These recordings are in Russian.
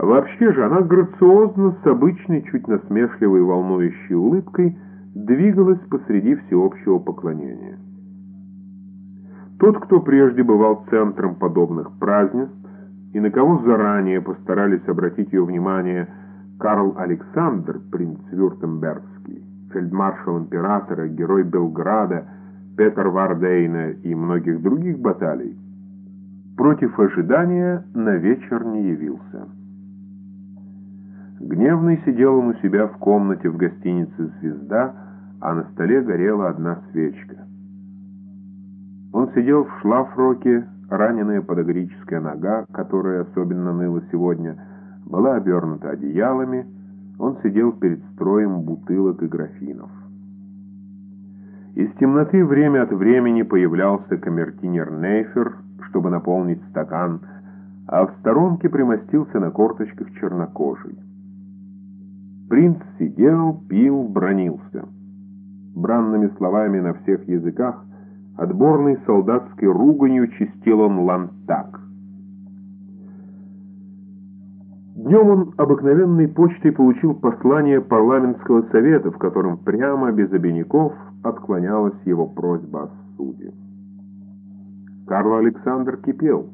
Вообще же она грациозно, с обычной, чуть насмешливой, волнующей улыбкой, двигалась посреди всеобщего поклонения. Тот, кто прежде бывал центром подобных празднеств, и на кого заранее постарались обратить ее внимание Карл Александр, принц Вюртембергский, фельдмаршал императора, герой Белграда, Петр Вардейна и многих других баталий, против ожидания на вечер не явился. Гневный сидел он у себя в комнате в гостинице «Звезда», а на столе горела одна свечка. Он сидел в шлафроке, раненая подогрическая нога, которая особенно ныла сегодня, была обернута одеялами, он сидел перед строем бутылок и графинов. Из темноты время от времени появлялся камертинер Нейфер, чтобы наполнить стакан, а в сторонке примостился на корточках чернокожий. Принц сидел, пил, бронился. Бранными словами на всех языках, отборной солдатской руганью чистил он лантак. Днем он обыкновенной почтой получил послание парламентского совета, в котором прямо без обиняков отклонялась его просьба о суде. Карл Александр кипел,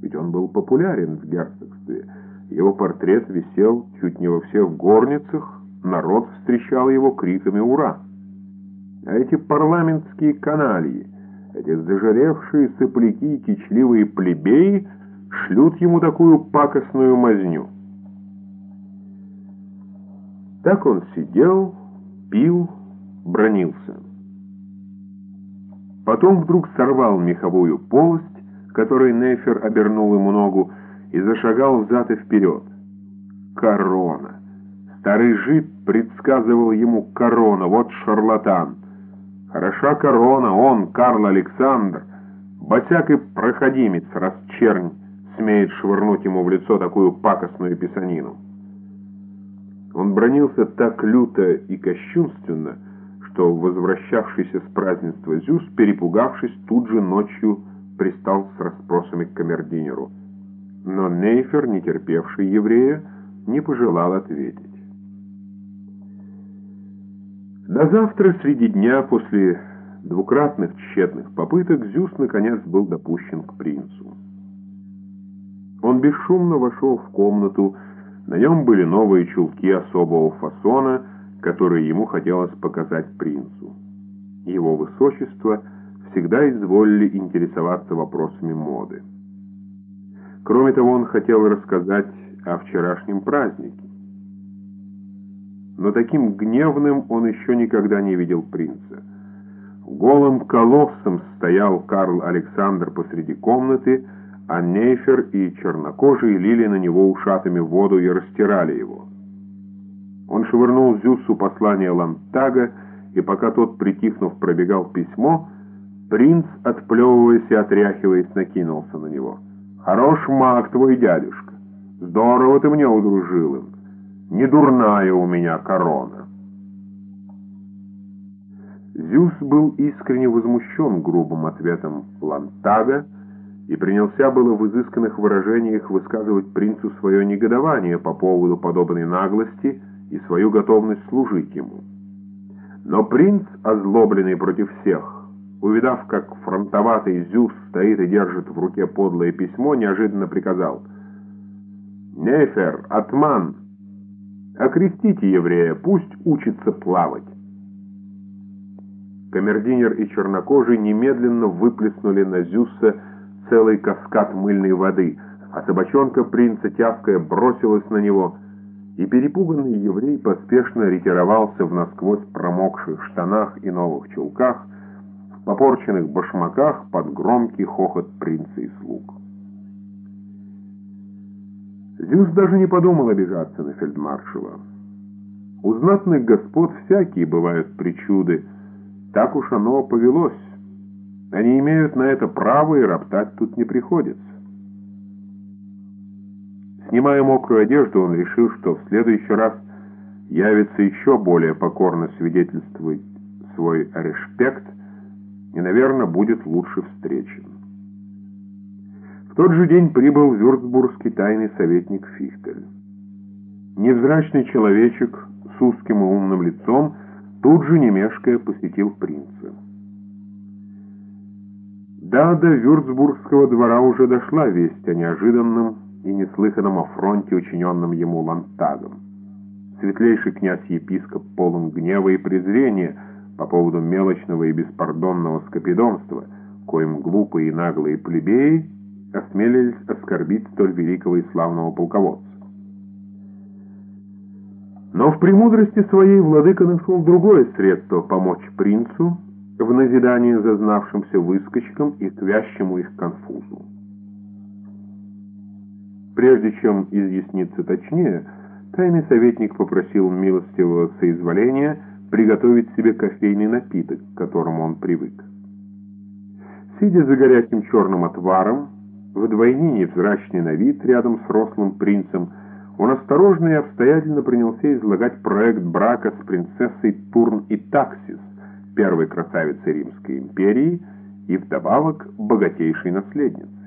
ведь он был популярен в герцогстве. Его портрет висел чуть не во всех горницах, народ встречал его криками «Ура!». А эти парламентские каналии, эти зажаревшие сопляки и кичливые плебеи шлют ему такую пакостную мазню. Так он сидел, пил, бронился. Потом вдруг сорвал меховую полость, которой Нефер обернул ему ногу, и зашагал взад и вперед. Корона. Старый жид предсказывал ему корона, вот шарлатан. Хороша корона, он, Карл Александр, босяк и проходимец, раз чернь смеет швырнуть ему в лицо такую пакостную писанину. Он бронился так люто и кощунственно, что возвращавшийся с празднества Зюс, перепугавшись, тут же ночью пристал с расспросами к камердинеру. Но Нейфер, не терпевший еврея, не пожелал ответить. На завтра среди дня после двукратных тщетных попыток Зюс наконец был допущен к принцу. Он бесшумно вошел в комнату, на нем были новые чулки особого фасона, которые ему хотелось показать принцу. Его высочество всегда изволили интересоваться вопросами моды. Кроме того, он хотел рассказать о вчерашнем празднике. Но таким гневным он еще никогда не видел принца. Голым колоссом стоял Карл Александр посреди комнаты, а Нейфер и чернокожие лили на него ушатами воду и растирали его. Он швырнул Зюсу послание Лантага, и пока тот, притихнув, пробегал письмо, принц, отплевываясь и отряхиваясь, накинулся на него. «Хорош маг твой дядюшка! Здорово ты мне удружил им! Не дурная у меня корона!» Зюс был искренне возмущен грубым ответом Лантага, и принялся было в изысканных выражениях высказывать принцу свое негодование по поводу подобной наглости и свою готовность служить ему. Но принц, озлобленный против всех, увидав, как фронтоватый Зюс стоит и держит в руке подлое письмо, неожиданно приказал «Нефер, атман, окрестите еврея, пусть учится плавать». Камердинер и чернокожий немедленно выплеснули на Зюса целый каскад мыльной воды, а собачонка принца тявкая бросилась на него, и перепуганный еврей поспешно ретировался в насквозь промокших штанах и новых чулках, попорченных башмаках под громкий хохот принца и слуг. Зюс даже не подумал обижаться на фельдмаршала. У знатных господ всякие бывают причуды, так уж оно повелось. Они имеют на это право, и роптать тут не приходится. Снимая мокрую одежду, он решил, что в следующий раз явится еще более покорно свидетельствовать свой респект и, наверное, будет лучше встречен. В тот же день прибыл вюрцбургский тайный советник Фихтель. Невзрачный человечек с узким и умным лицом тут же, не посетил принца. Да, до Вюрцбургского двора уже дошла весть о неожиданном и неслыханном афронте, учиненном ему Лантагом. Светлейший князь-епископ полон гнева и презрения по поводу мелочного и беспардонного скопидомства, коим глупые и наглые плебеи осмелились оскорбить столь великого и славного полководца. Но в премудрости своей владыка нашел другое средство помочь принцу в назидании зазнавшимся выскочкам и к вящему их конфузу. Прежде чем изъясниться точнее, тайный советник попросил милостивого соизволения приготовить себе кофейный напиток, к которому он привык. Сидя за горячим черным отваром, вдвойне невзрачный на вид рядом с рослым принцем, он осторожно и обстоятельно принялся излагать проект брака с принцессой Турн и Таксис, первой красавицей Римской империи и вдобавок богатейшей наследницей.